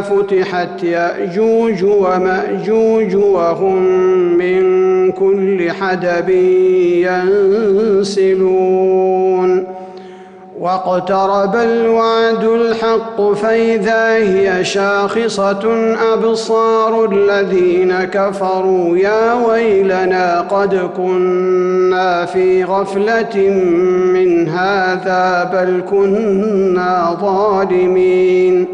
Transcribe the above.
فتحت يأجوج ومأجوج وهم من كل حدب ينسلون. واقترب الوعد الحق فإذا هي شاخصة أبصار الذين كفروا يا ويلنا قد كنا في غفلة من هذا بل كنا ظالمين.